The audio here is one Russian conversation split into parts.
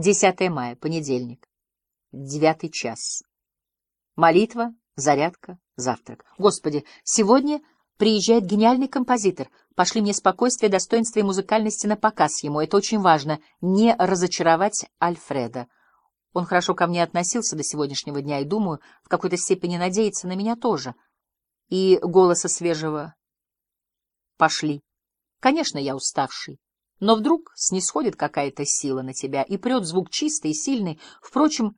10 мая, понедельник. Девятый час. Молитва, зарядка, завтрак. Господи, сегодня приезжает гениальный композитор. Пошли мне спокойствие, достоинство и музыкальности на показ ему. Это очень важно. Не разочаровать Альфреда. Он хорошо ко мне относился до сегодняшнего дня и, думаю, в какой-то степени надеется на меня тоже. И голоса свежего пошли. Конечно, я уставший. Но вдруг снисходит какая-то сила на тебя, и прет звук чистый и сильный. Впрочем,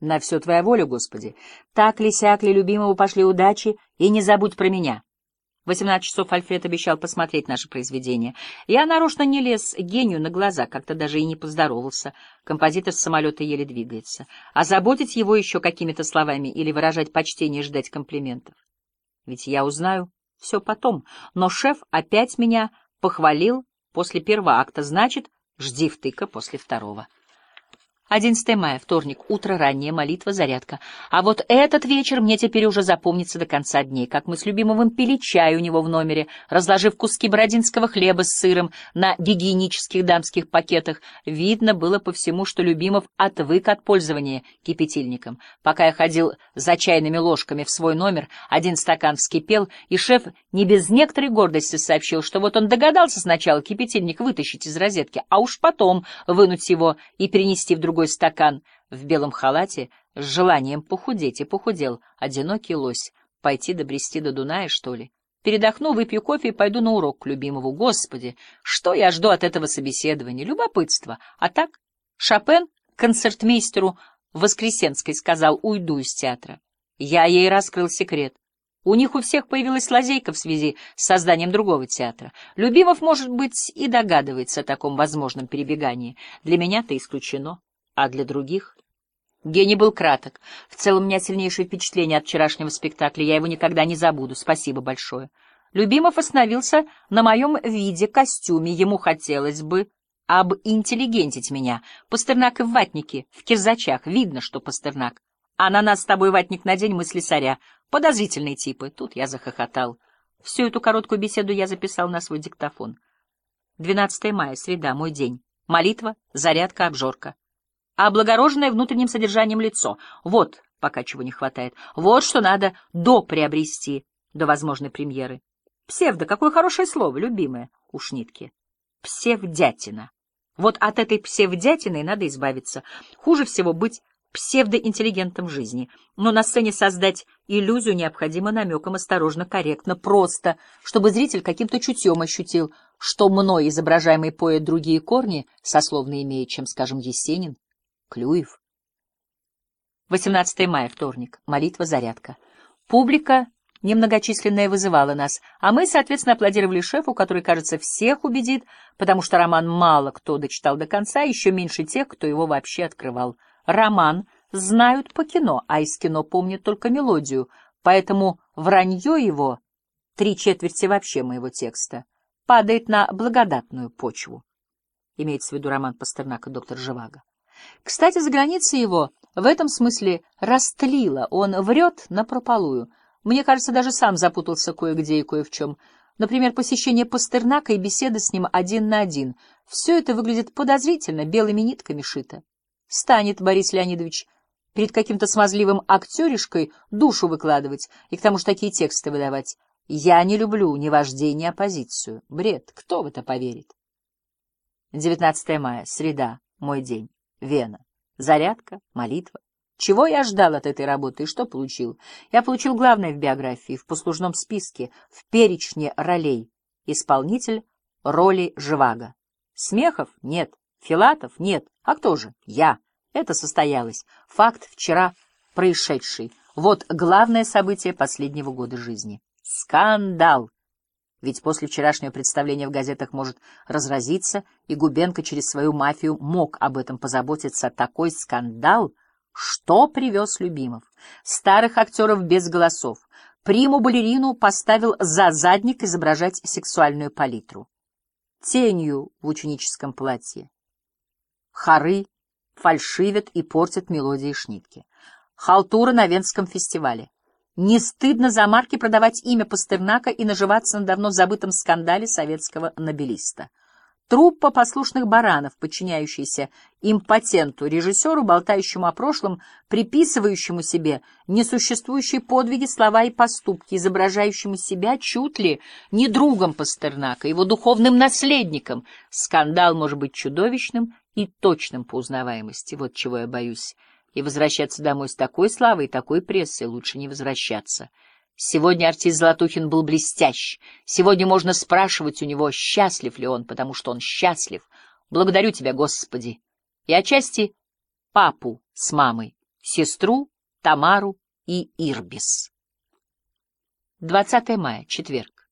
на все твоя воля, Господи. Так ли, сяк ли, любимому пошли удачи, и не забудь про меня. В 18 часов Альфред обещал посмотреть наше произведение. Я нарочно не лез гению на глаза, как-то даже и не поздоровался. Композитор с самолета еле двигается. А заботить его еще какими-то словами или выражать почтение и ждать комплиментов. Ведь я узнаю все потом. Но шеф опять меня похвалил после первого акта, значит, жди втыка после второго. 11 мая, вторник, утро раннее, молитва, зарядка. А вот этот вечер мне теперь уже запомнится до конца дней, как мы с Любимовым пили чай у него в номере, разложив куски бородинского хлеба с сыром на гигиенических дамских пакетах. Видно было по всему, что Любимов отвык от пользования кипятильником. Пока я ходил за чайными ложками в свой номер, один стакан вскипел, и шеф не без некоторой гордости сообщил, что вот он догадался сначала кипятильник вытащить из розетки, а уж потом вынуть его и перенести в другой другой стакан в белом халате с желанием похудеть, и похудел одинокий лось. Пойти добрести до Дуная, что ли? Передохну, выпью кофе и пойду на урок к любимому. Господи, что я жду от этого собеседования? Любопытство. А так, Шопен концертмейстеру Воскресенской сказал, уйду из театра. Я ей раскрыл секрет. У них у всех появилась лазейка в связи с созданием другого театра. Любимов, может быть, и догадывается о таком возможном перебегании. Для меня-то исключено а для других... Гений был краток. В целом у меня сильнейшее впечатление от вчерашнего спектакля. Я его никогда не забуду. Спасибо большое. Любимов остановился на моем виде, костюме. Ему хотелось бы об интеллигентить меня. Пастернак и в ватнике, в кирзачах. Видно, что Пастернак. А на нас с тобой ватник на день мы слесаря. Подозрительные типы. Тут я захохотал. Всю эту короткую беседу я записал на свой диктофон. 12 мая, среда, мой день. Молитва, зарядка, обжорка а облагороженное внутренним содержанием лицо. Вот пока чего не хватает. Вот что надо доприобрести до возможной премьеры. Псевдо, какое хорошее слово, любимое, уж нитки. Псевдятина. Вот от этой псевдятины надо избавиться. Хуже всего быть псевдоинтеллигентом жизни. Но на сцене создать иллюзию необходимо намеком осторожно, корректно, просто, чтобы зритель каким-то чутьем ощутил, что мной изображаемый поэт другие корни сословно имеет, чем, скажем, Есенин Клюев. 18 мая, вторник. Молитва, зарядка. Публика немногочисленная вызывала нас, а мы, соответственно, аплодировали шефу, который, кажется, всех убедит, потому что роман мало кто дочитал до конца, еще меньше тех, кто его вообще открывал. Роман знают по кино, а из кино помнят только мелодию, поэтому вранье его, три четверти вообще моего текста, падает на благодатную почву. Имеется в виду роман Пастернака «Доктор Живаго». Кстати, за границей его в этом смысле растлило, он врет напропалую. Мне кажется, даже сам запутался кое-где и кое в чем. Например, посещение Пастернака и беседа с ним один на один. Все это выглядит подозрительно, белыми нитками шито. Станет Борис Леонидович перед каким-то смазливым актеришкой душу выкладывать и к тому же такие тексты выдавать. Я не люблю ни вождей, ни оппозицию. Бред. Кто в это поверит? 19 мая. Среда. Мой день. Вена. Зарядка, молитва. Чего я ждал от этой работы и что получил? Я получил главное в биографии, в послужном списке, в перечне ролей. Исполнитель роли Живаго. Смехов нет, Филатов нет. А кто же? Я. Это состоялось. Факт вчера происшедший. Вот главное событие последнего года жизни. Скандал. Ведь после вчерашнего представления в газетах может разразиться, и Губенко через свою мафию мог об этом позаботиться. Такой скандал! Что привез Любимов? Старых актеров без голосов. Приму-балерину поставил за задник изображать сексуальную палитру. Тенью в ученическом платье. Хоры фальшивят и портят мелодии шнитки. Халтура на Венском фестивале. Не стыдно за марки продавать имя Пастернака и наживаться на давно забытом скандале советского нобелиста. Труппа послушных баранов, подчиняющаяся импотенту, режиссеру, болтающему о прошлом, приписывающему себе несуществующие подвиги, слова и поступки, изображающему себя чуть ли не другом Пастернака, его духовным наследником. Скандал может быть чудовищным и точным по узнаваемости. Вот чего я боюсь. И возвращаться домой с такой славой и такой прессой лучше не возвращаться. Сегодня артист Золотухин был блестящ. Сегодня можно спрашивать у него, счастлив ли он, потому что он счастлив. Благодарю тебя, Господи. И отчасти папу с мамой, сестру, Тамару и Ирбис. 20 мая, четверг.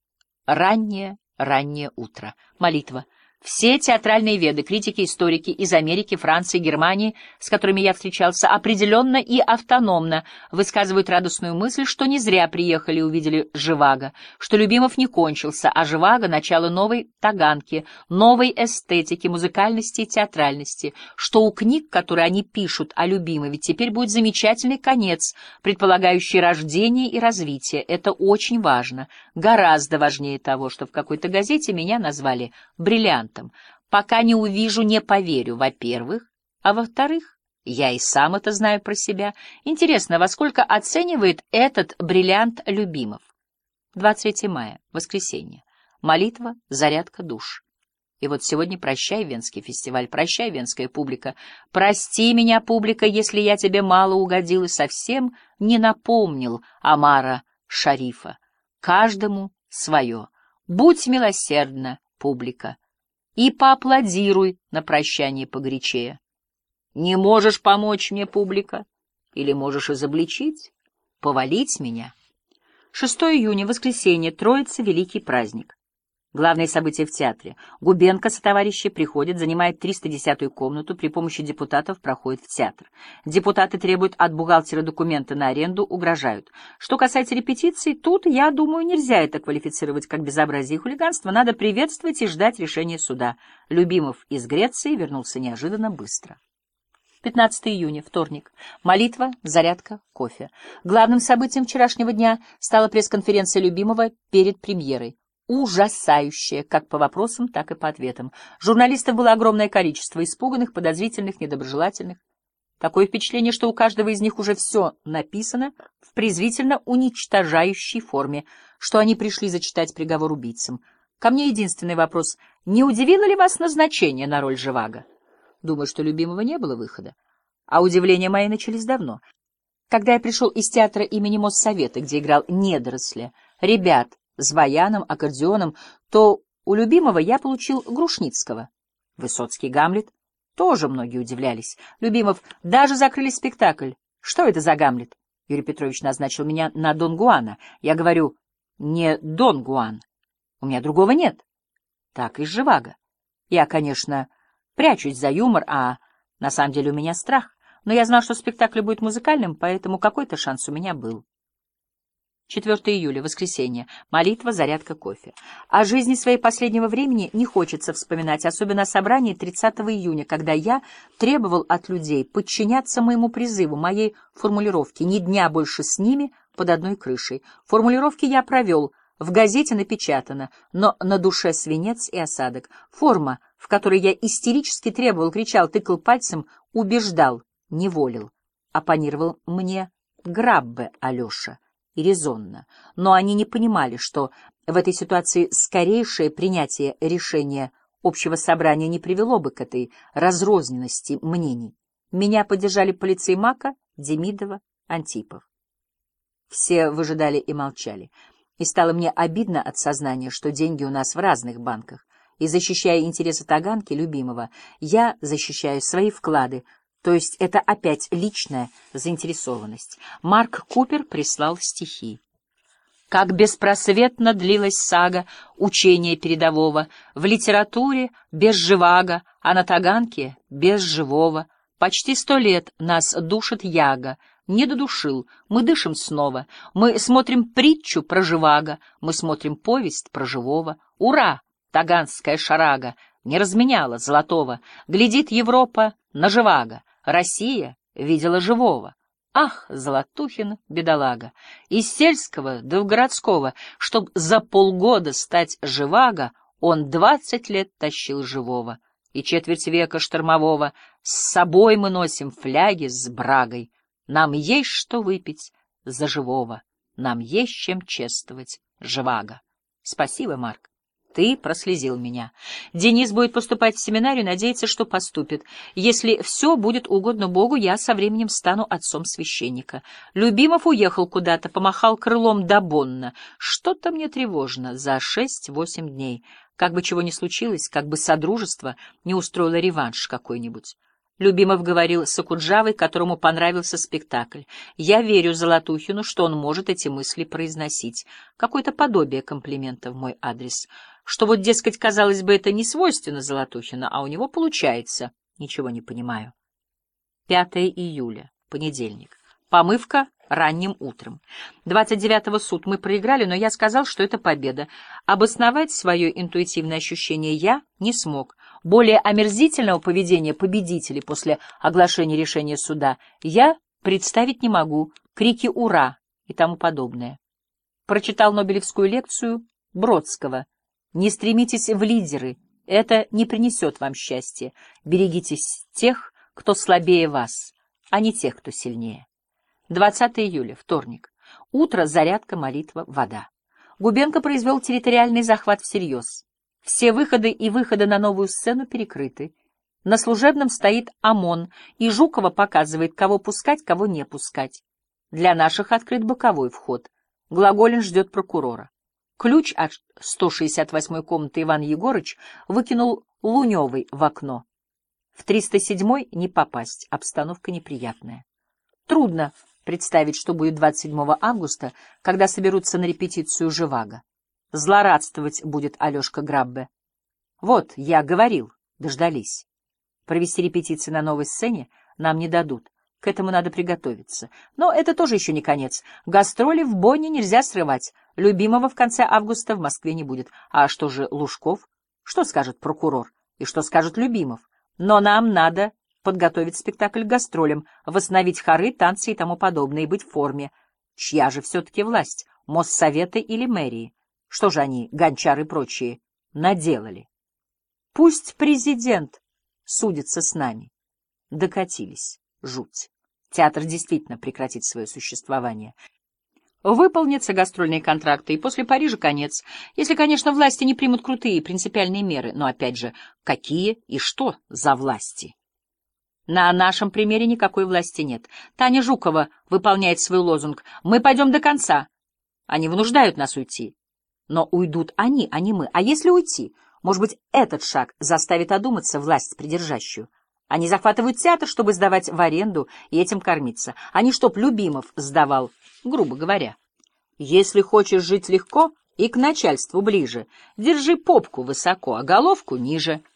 Раннее, раннее утро. Молитва. Все театральные веды, критики, историки из Америки, Франции, Германии, с которыми я встречался, определенно и автономно высказывают радостную мысль, что не зря приехали и увидели Живаго, что Любимов не кончился, а Живаго — начало новой таганки, новой эстетики, музыкальности и театральности, что у книг, которые они пишут о Любимове, теперь будет замечательный конец, предполагающий рождение и развитие. Это очень важно, гораздо важнее того, что в какой-то газете меня назвали «бриллиант» бриллиантом. Пока не увижу, не поверю, во-первых. А во-вторых, я и сам это знаю про себя. Интересно, во сколько оценивает этот бриллиант Любимов? 23 мая, воскресенье. Молитва, зарядка душ. И вот сегодня прощай, Венский фестиваль, прощай, венская публика. Прости меня, публика, если я тебе мало угодил и совсем не напомнил Амара Шарифа. Каждому свое. Будь милосердна, публика и поаплодируй на прощание погорячее. Не можешь помочь мне, публика, или можешь изобличить, повалить меня. 6 июня, воскресенье, Троица, Великий праздник. Главное событие в театре. Губенко со товарищи приходит, занимает 310-ю комнату, при помощи депутатов проходит в театр. Депутаты требуют от бухгалтера документы на аренду, угрожают. Что касается репетиций, тут, я думаю, нельзя это квалифицировать как безобразие и хулиганство. Надо приветствовать и ждать решения суда. Любимов из Греции вернулся неожиданно быстро. 15 июня, вторник. Молитва, зарядка, кофе. Главным событием вчерашнего дня стала пресс-конференция Любимова перед премьерой ужасающее, как по вопросам, так и по ответам. Журналистов было огромное количество, испуганных, подозрительных, недоброжелательных. Такое впечатление, что у каждого из них уже все написано в презвительно уничтожающей форме, что они пришли зачитать приговор убийцам. Ко мне единственный вопрос. Не удивило ли вас назначение на роль Живаго? Думаю, что любимого не было выхода. А удивления мои начались давно. Когда я пришел из театра имени Моссовета, где играл недоросля, ребят, с баяном, аккордеоном, то у любимого я получил Грушницкого. Высоцкий Гамлет. Тоже многие удивлялись. Любимов даже закрыли спектакль. Что это за Гамлет? Юрий Петрович назначил меня на Дон Гуана. Я говорю, не Дон Гуан. У меня другого нет. Так и Живаго. Я, конечно, прячусь за юмор, а на самом деле у меня страх. Но я знал, что спектакль будет музыкальным, поэтому какой-то шанс у меня был. 4 июля, воскресенье. Молитва, зарядка, кофе. О жизни своей последнего времени не хочется вспоминать, особенно о собрании 30 июня, когда я требовал от людей подчиняться моему призыву, моей формулировке «ни дня больше с ними под одной крышей». Формулировки я провел, в газете напечатано, но на душе свинец и осадок. Форма, в которой я истерически требовал, кричал, тыкал пальцем, убеждал, неволил. Оппонировал мне Граббе Алеша и резонно, но они не понимали, что в этой ситуации скорейшее принятие решения общего собрания не привело бы к этой разрозненности мнений. Меня поддержали полиции Мака, Демидова, Антипов. Все выжидали и молчали. И стало мне обидно от сознания, что деньги у нас в разных банках. И защищая интересы Таганки, любимого, я защищаю свои вклады, то есть это опять личная заинтересованность. Марк Купер прислал стихи. Как беспросветно длилась сага учения передового, в литературе без живаго, а на Таганке без живого. Почти сто лет нас душит яга, не додушил, мы дышим снова. Мы смотрим притчу про живаго, мы смотрим повесть про живого. Ура! Таганская шарага не разменяла золотого, глядит Европа на живаго. Россия видела живого. Ах, Золотухин, бедолага, из сельского до городского, чтоб за полгода стать живаго, Он двадцать лет тащил живого, и четверть века штормового с собой мы носим фляги с брагой. Нам есть что выпить за живого, нам есть чем чествовать живаго. Спасибо, Марк. Ты прослезил меня. Денис будет поступать в семинарию, надеется, что поступит. Если все будет угодно Богу, я со временем стану отцом священника. Любимов уехал куда-то, помахал крылом до Бонна. Что-то мне тревожно за шесть-восемь дней. Как бы чего ни случилось, как бы содружество не устроило реванш какой-нибудь. Любимов говорил с Акуджавой, которому понравился спектакль. Я верю Золотухину, что он может эти мысли произносить. Какое-то подобие комплимента в мой адрес. Что вот, дескать, казалось бы, это не свойственно Золотухину, а у него получается. Ничего не понимаю. 5 июля, понедельник. Помывка ранним утром. 29-го суд мы проиграли, но я сказал, что это победа. Обосновать свое интуитивное ощущение я не смог. Более омерзительного поведения победителей после оглашения решения суда я представить не могу, крики «Ура!» и тому подобное. Прочитал Нобелевскую лекцию Бродского «Не стремитесь в лидеры, это не принесет вам счастья. Берегитесь тех, кто слабее вас, а не тех, кто сильнее». 20 июля, вторник. Утро, зарядка, молитва, вода. Губенко произвел территориальный захват всерьез. Все выходы и выходы на новую сцену перекрыты. На служебном стоит ОМОН, и Жукова показывает, кого пускать, кого не пускать. Для наших открыт боковой вход. Глаголин ждет прокурора. Ключ от 168-й комнаты Иван Егорыч выкинул Луневый в окно. В 307-й не попасть, обстановка неприятная. Трудно представить, что будет 27 августа, когда соберутся на репетицию «Живаго». Злорадствовать будет Алешка Граббе. Вот, я говорил, дождались. Провести репетиции на новой сцене нам не дадут. К этому надо приготовиться. Но это тоже еще не конец. Гастроли в Бонне нельзя срывать. Любимого в конце августа в Москве не будет. А что же Лужков? Что скажет прокурор? И что скажет Любимов? Но нам надо подготовить спектакль к гастролям, восстановить хоры, танцы и тому подобное, и быть в форме. Чья же все-таки власть? Моссовета или мэрии? Что же они, гончары и прочие, наделали? Пусть президент судится с нами. Докатились. Жуть. Театр действительно прекратит свое существование. Выполнятся гастрольные контракты, и после Парижа конец. Если, конечно, власти не примут крутые принципиальные меры. Но, опять же, какие и что за власти? На нашем примере никакой власти нет. Таня Жукова выполняет свой лозунг «Мы пойдем до конца». Они вынуждают нас уйти. Но уйдут они, а не мы. А если уйти? Может быть, этот шаг заставит одуматься власть придержащую. Они захватывают театр, чтобы сдавать в аренду и этим кормиться. Они чтоб Любимов сдавал, грубо говоря. Если хочешь жить легко и к начальству ближе, держи попку высоко, а головку ниже —